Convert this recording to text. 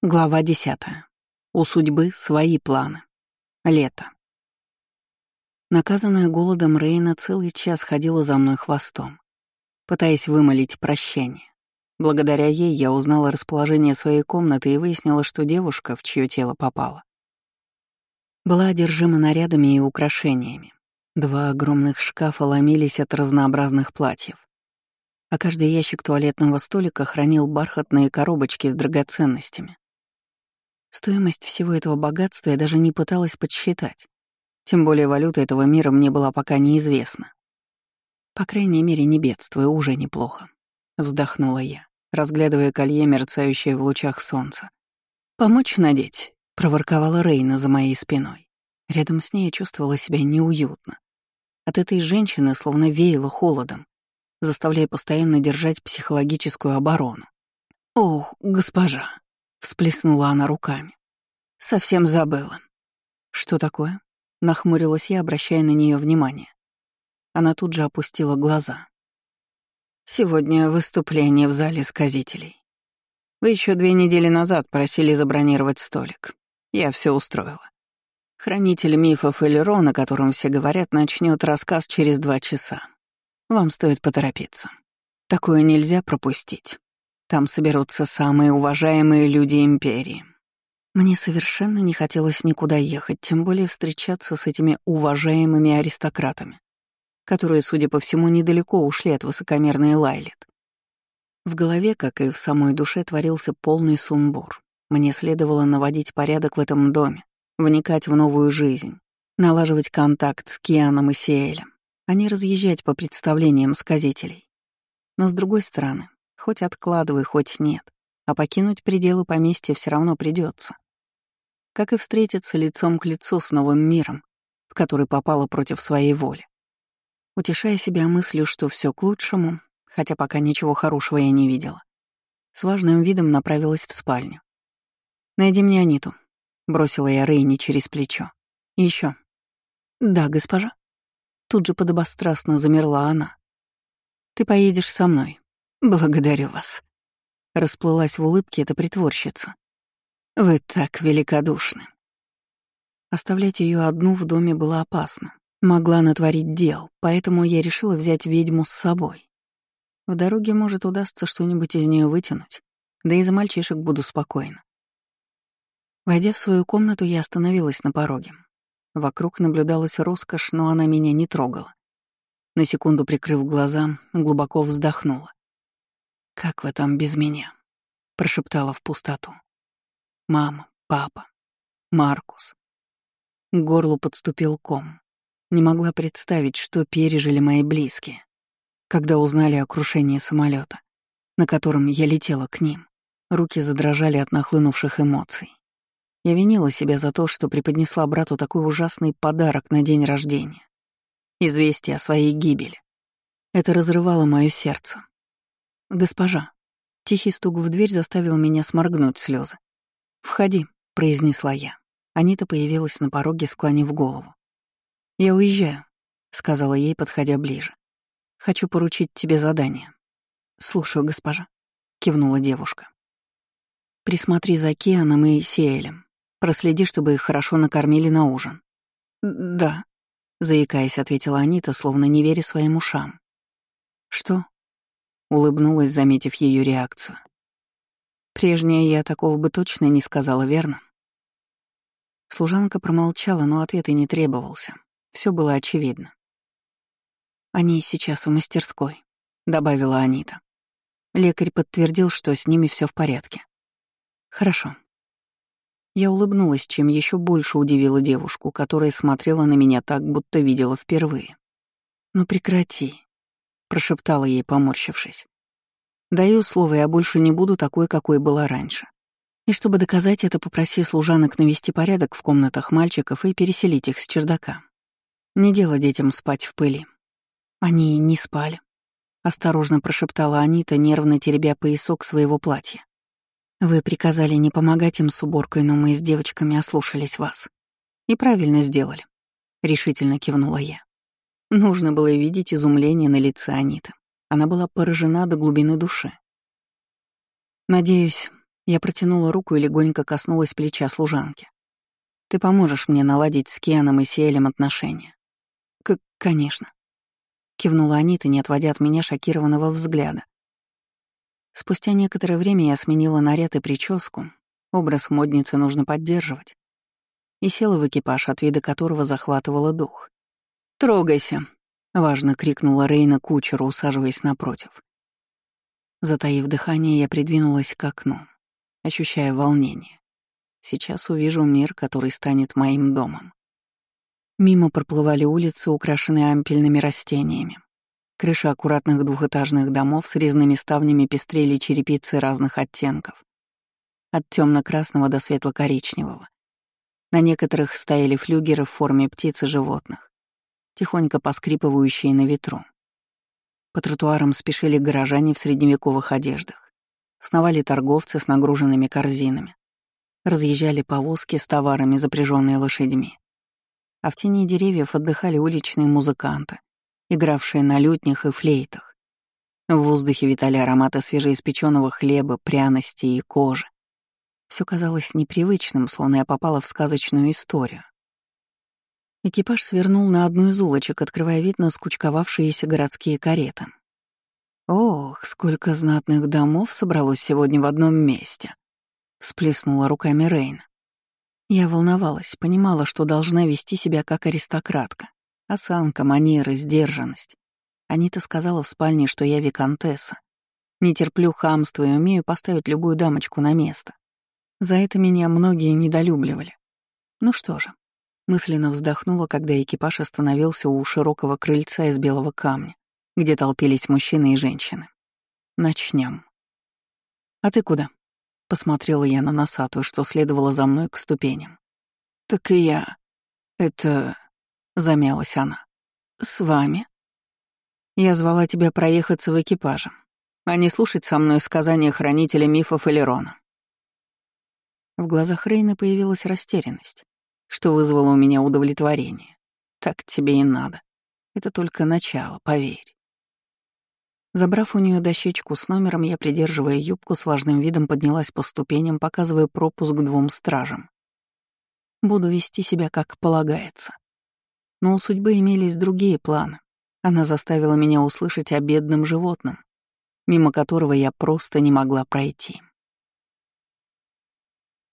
Глава десятая. У судьбы свои планы. Лето. Наказанная голодом Рейна целый час ходила за мной хвостом, пытаясь вымолить прощение. Благодаря ей я узнала расположение своей комнаты и выяснила, что девушка, в чье тело попала, была одержима нарядами и украшениями. Два огромных шкафа ломились от разнообразных платьев, а каждый ящик туалетного столика хранил бархатные коробочки с драгоценностями. Стоимость всего этого богатства я даже не пыталась подсчитать. Тем более валюта этого мира мне была пока неизвестна. По крайней мере, не бедствую, уже неплохо. Вздохнула я, разглядывая колье, мерцающее в лучах солнца. «Помочь надеть?» — проворковала Рейна за моей спиной. Рядом с ней я чувствовала себя неуютно. От этой женщины словно веяло холодом, заставляя постоянно держать психологическую оборону. «Ох, госпожа!» — всплеснула она руками. «Совсем забыла». «Что такое?» — нахмурилась я, обращая на нее внимание. Она тут же опустила глаза. «Сегодня выступление в зале сказителей. Вы еще две недели назад просили забронировать столик. Я все устроила. Хранитель мифов Элерон, о котором все говорят, начнет рассказ через два часа. Вам стоит поторопиться. Такое нельзя пропустить. Там соберутся самые уважаемые люди Империи. Мне совершенно не хотелось никуда ехать, тем более встречаться с этими уважаемыми аристократами, которые, судя по всему, недалеко ушли от высокомерной Лайлет. В голове, как и в самой душе, творился полный сумбур. Мне следовало наводить порядок в этом доме, вникать в новую жизнь, налаживать контакт с Кианом и Сиэлем, а не разъезжать по представлениям сказителей. Но с другой стороны, Хоть откладывай, хоть нет, а покинуть пределы поместья все равно придется. Как и встретиться лицом к лицу с новым миром, в который попала против своей воли. Утешая себя мыслью, что все к лучшему, хотя пока ничего хорошего я не видела, с важным видом направилась в спальню. «Найди мне Аниту», — бросила я Рейни через плечо. «И еще. «Да, госпожа». Тут же подобострастно замерла она. «Ты поедешь со мной. «Благодарю вас», — расплылась в улыбке эта притворщица. «Вы так великодушны». Оставлять ее одну в доме было опасно. Могла натворить дел, поэтому я решила взять ведьму с собой. В дороге, может, удастся что-нибудь из нее вытянуть, да и за мальчишек буду спокойна. Войдя в свою комнату, я остановилась на пороге. Вокруг наблюдалась роскошь, но она меня не трогала. На секунду прикрыв глаза, глубоко вздохнула. «Как вы там без меня?» — прошептала в пустоту. «Мама, папа, Маркус». К горлу подступил ком. Не могла представить, что пережили мои близкие, когда узнали о крушении самолета, на котором я летела к ним. Руки задрожали от нахлынувших эмоций. Я винила себя за то, что преподнесла брату такой ужасный подарок на день рождения. Известие о своей гибели. Это разрывало мое сердце, «Госпожа». Тихий стук в дверь заставил меня сморгнуть слезы. «Входи», — произнесла я. Анита появилась на пороге, склонив голову. «Я уезжаю», — сказала ей, подходя ближе. «Хочу поручить тебе задание». «Слушаю, госпожа», — кивнула девушка. «Присмотри за Кианом и Сиэлем. Проследи, чтобы их хорошо накормили на ужин». «Да», — заикаясь, ответила Анита, словно не веря своим ушам. «Что?» Улыбнулась, заметив ее реакцию. Прежняя я такого бы точно не сказала, верно? Служанка промолчала, но ответ и не требовался. Все было очевидно. «Они сейчас в мастерской», — добавила Анита. Лекарь подтвердил, что с ними все в порядке. «Хорошо». Я улыбнулась, чем еще больше удивила девушку, которая смотрела на меня так, будто видела впервые. «Ну прекрати», — прошептала ей, поморщившись. «Даю слово, я больше не буду такой, какой была раньше. И чтобы доказать это, попроси служанок навести порядок в комнатах мальчиков и переселить их с чердака. Не дело детям спать в пыли». «Они не спали», — осторожно прошептала Анита, нервно теребя поясок своего платья. «Вы приказали не помогать им с уборкой, но мы с девочками ослушались вас. И правильно сделали», — решительно кивнула я. Нужно было видеть изумление на лице Аниты. Она была поражена до глубины души. «Надеюсь, Я протянула руку и легонько коснулась плеча служанки. «Ты поможешь мне наладить с Кианом и Сиэлем отношения?» «К... конечно», — кивнула Анита, не отводя от меня шокированного взгляда. Спустя некоторое время я сменила наряд и прическу, образ модницы нужно поддерживать, и села в экипаж, от вида которого захватывала дух. «Трогайся!» — важно крикнула Рейна кучеру, усаживаясь напротив. Затаив дыхание, я придвинулась к окну, ощущая волнение. Сейчас увижу мир, который станет моим домом. Мимо проплывали улицы, украшенные ампельными растениями. Крыши аккуратных двухэтажных домов с резными ставнями пестрели черепицы разных оттенков. От темно красного до светло-коричневого. На некоторых стояли флюгеры в форме птиц и животных, тихонько поскрипывающие на ветру. По тротуарам спешили горожане в средневековых одеждах. Сновали торговцы с нагруженными корзинами. Разъезжали повозки с товарами, запряженные лошадьми. А в тени деревьев отдыхали уличные музыканты, игравшие на лютнях и флейтах. В воздухе витали ароматы свежеиспеченного хлеба, пряностей и кожи. Все казалось непривычным, словно я попала в сказочную историю. Экипаж свернул на одну из улочек, открывая вид на скучковавшиеся городские кареты. «Ох, сколько знатных домов собралось сегодня в одном месте!» — сплеснула руками Рейн. Я волновалась, понимала, что должна вести себя как аристократка. Осанка, манеры, сдержанность. Анита сказала в спальне, что я виконтесса. Не терплю хамства и умею поставить любую дамочку на место. За это меня многие недолюбливали. Ну что же, мысленно вздохнула, когда экипаж остановился у широкого крыльца из белого камня, где толпились мужчины и женщины. Начнем. «А ты куда?» — посмотрела я на носатую, что следовало за мной к ступеням. «Так и я. Это...» — замялась она. «С вами?» «Я звала тебя проехаться в экипаже, а не слушать со мной сказания хранителя мифов Элерона. В глазах Рейна появилась растерянность, что вызвало у меня удовлетворение. Так тебе и надо. Это только начало, поверь. Забрав у нее дощечку с номером, я, придерживая юбку, с важным видом поднялась по ступеням, показывая пропуск двум стражам. Буду вести себя как полагается. Но у судьбы имелись другие планы. Она заставила меня услышать о бедном животном, мимо которого я просто не могла пройти.